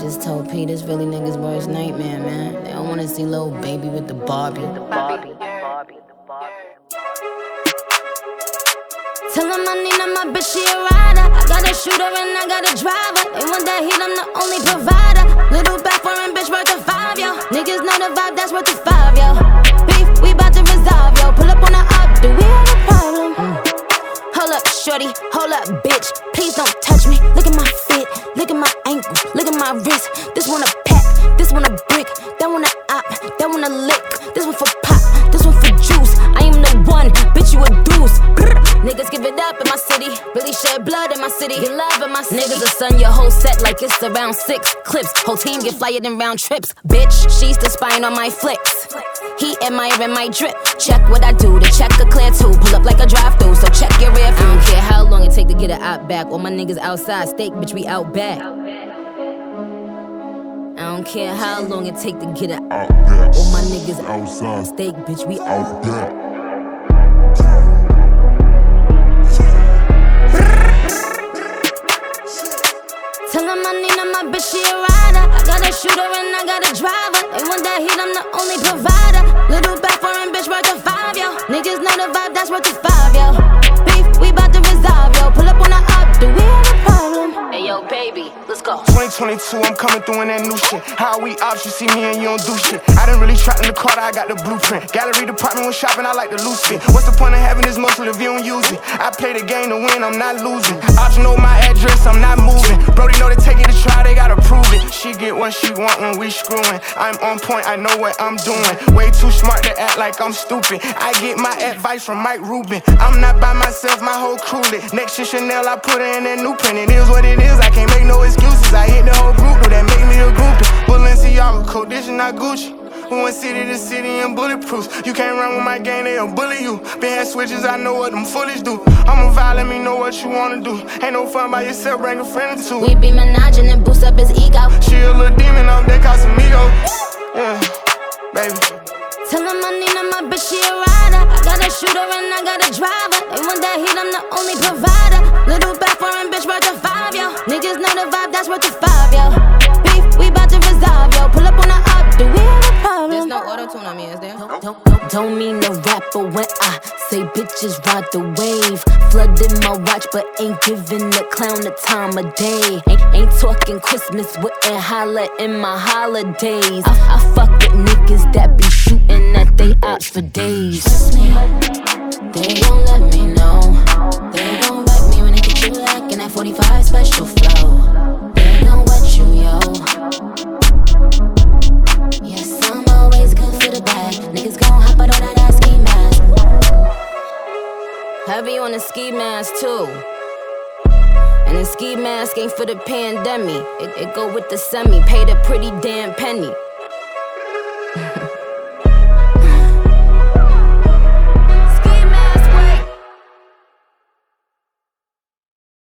just told Pete it's really niggas' worst nightmare, man. They don't wanna see Lil Baby with the Barbie. The Barbie. Tell him I need my bitch, she a rider. I got a shooter and I got a driver. They want that heat, I'm the only provider. Little back foreign bitch worth of five, yo. Niggas know the vibe, that's worth of five, yo. Beef, we bout to resolve, yo. Pull up on the up, do we shorty, hold up, bitch. Please don't touch me. Look at my fit, look at my ankle, look at my wrist. This one a pack, this one a brick, that one a op, that one a lick. This one for pop, this one for juice. I am the one, bitch, you a deuce. Niggas give it up in my city. Really shed blood in my city. Get love in my city. Niggas will sun your whole set like it's around six clips. Whole team get flyer than round trips. Bitch, she's the spine on my flicks. He admiring my drip. Check what I do. The check a clear too. Pull up like a drive through. So check your rear view. I don't care how long it take to get it out back. All my niggas outside. Steak, bitch, we out back. I don't care how long it take to get it out back. All my niggas outside. Steak, bitch, we out back. Tell him I need my bitch, she a rider. I got a shooter and I got a driver. They want that heat, I'm the only provider. Little back foreign bitch worth of five, yo. Niggas know the vibe, that's worth of five, yo. Beef, we bout to resolve, yo. Pull up on the up, do we have a problem? Hey, yo, baby, let's go. 2022, I'm coming through in that new shit. How we ops, you see me and you don't do shit. I didn't really trap in the car, I got the blueprint. Gallery department when shopping, I like the loose fit. What's the point of having this muscle if you don't use it? I play the game to win, I'm not losing. Ops know my address, I'm not moving. We screwing. I'm on point, I know what I'm doing. Way too smart to act like I'm stupid. I get my advice from Mike Rubin. I'm not by myself, my whole crew lit. Next to Chanel, I put her in that new print. It is what it is, I can't make no excuses. I hit the whole group, though that make me a groupie. Balenciaga coat, this is not Gucci. We went city to city and bulletproof. You can't run with my gang, they'll bully you. Been had switches, I know what them foolish do. I'm a vibe, let me know what you wanna do. Ain't no fun by yourself, bring a friend or two. We be menaging and boost up his ego. She a little shooter and I got a driver. They want that heat, I'm the only provider. Little back foreign bitch worth of five, yo. Niggas know the vibe, that's worth of five, yo. Beef, we bout to resolve, yo. Pull up on the up, do we have a problem? There's no auto tune on me, is there? Don't, don't, don't, don't mean to rap, but when I say bitches ride the wave, flooding my watch, but ain't giving the clown the time of day. Ain't, ain't talking Christmas, wouldn't holla in my holidays. I, I fuck with niggas that be for days. They gon' let me know. They gon' wreck me when they get you lacking that 45 special flow. They gon' wet you, yo. Yes, I'm always good for the bag. Niggas gon' hop out on that ass ski mask. Heavy on the ski mask too. And the ski mask ain't for the pandemic. It, it go with the semi. Paid a pretty damn penny.